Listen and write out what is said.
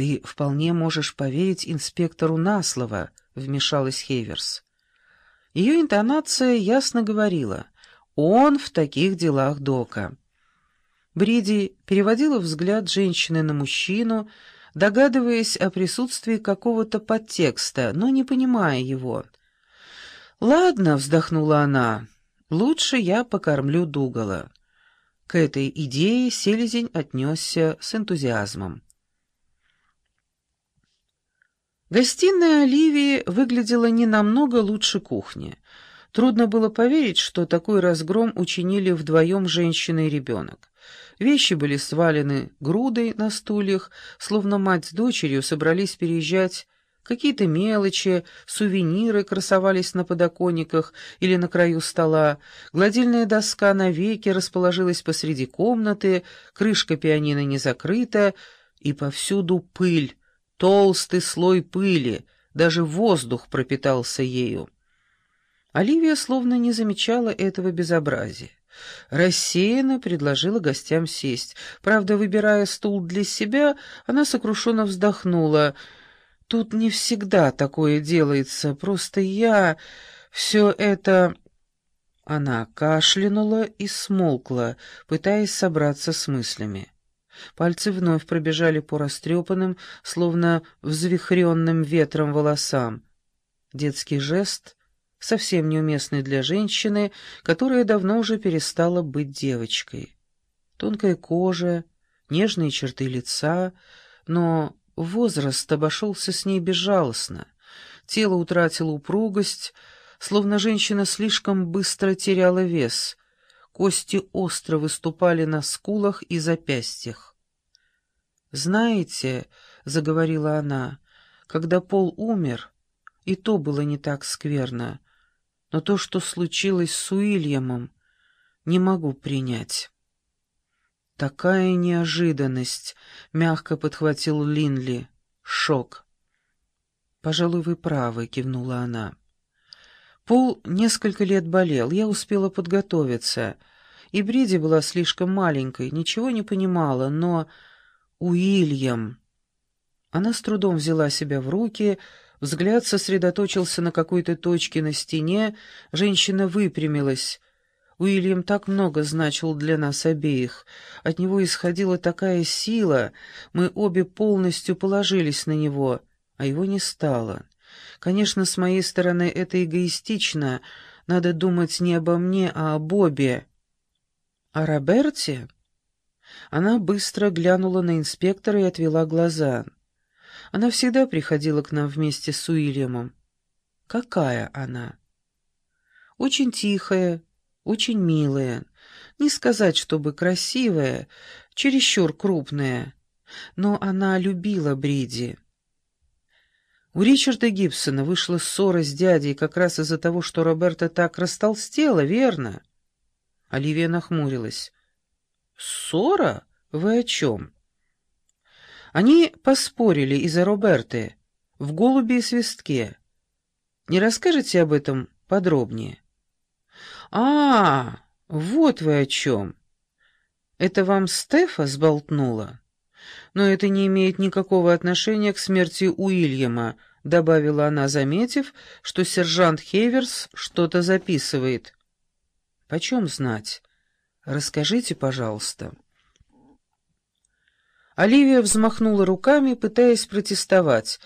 «Ты вполне можешь поверить инспектору на слово», — вмешалась Хейверс. Ее интонация ясно говорила «он в таких делах дока». Бриди переводила взгляд женщины на мужчину, догадываясь о присутствии какого-то подтекста, но не понимая его. «Ладно», — вздохнула она, — «лучше я покормлю Дугала». К этой идее селезень отнесся с энтузиазмом. Гостиная Оливии выглядела не намного лучше кухни. Трудно было поверить, что такой разгром учинили вдвоем женщина и ребенок. Вещи были свалены грудой на стульях, словно мать с дочерью собрались переезжать. Какие-то мелочи, сувениры красовались на подоконниках или на краю стола, гладильная доска навеки расположилась посреди комнаты, крышка пианино не закрыта, и повсюду пыль, толстый слой пыли, даже воздух пропитался ею. Оливия словно не замечала этого безобразия. Рассеянно предложила гостям сесть. Правда, выбирая стул для себя, она сокрушенно вздохнула. «Тут не всегда такое делается, просто я... все это...» Она кашлянула и смолкла, пытаясь собраться с мыслями. Пальцы вновь пробежали по растрепанным, словно взвихренным ветром волосам. Детский жест, совсем неуместный для женщины, которая давно уже перестала быть девочкой. Тонкая кожа, нежные черты лица, но возраст обошелся с ней безжалостно. Тело утратило упругость, словно женщина слишком быстро теряла вес. Кости остро выступали на скулах и запястьях. «Знаете, — заговорила она, — когда Пол умер, и то было не так скверно, но то, что случилось с Уильямом, не могу принять». «Такая неожиданность!» — мягко подхватил Линли. «Шок!» «Пожалуй, вы правы», — кивнула она. «Пол несколько лет болел, я успела подготовиться, и Бриди была слишком маленькой, ничего не понимала, но...» Уильям. Она с трудом взяла себя в руки, взгляд сосредоточился на какой-то точке на стене, женщина выпрямилась. Уильям так много значил для нас обеих. От него исходила такая сила, мы обе полностью положились на него, а его не стало. Конечно, с моей стороны это эгоистично, надо думать не обо мне, а о Бобе. О Роберте? Она быстро глянула на инспектора и отвела глаза. Она всегда приходила к нам вместе с Уильямом. Какая она? Очень тихая, очень милая. Не сказать, чтобы красивая, чересчур крупная. Но она любила Бриди. У Ричарда Гибсона вышла ссора с дядей как раз из-за того, что Роберта так растолстела, верно? Оливия нахмурилась. «Ссора? Вы о чем?» Они поспорили из-за Роберты в «Голуби и свистке». Не расскажете об этом подробнее? «А, вот вы о чем. Это вам Стефа сболтнула?» «Но это не имеет никакого отношения к смерти Уильяма», — добавила она, заметив, что сержант Хейверс что-то записывает. «Почем знать?» Расскажите, пожалуйста». Оливия взмахнула руками, пытаясь протестовать,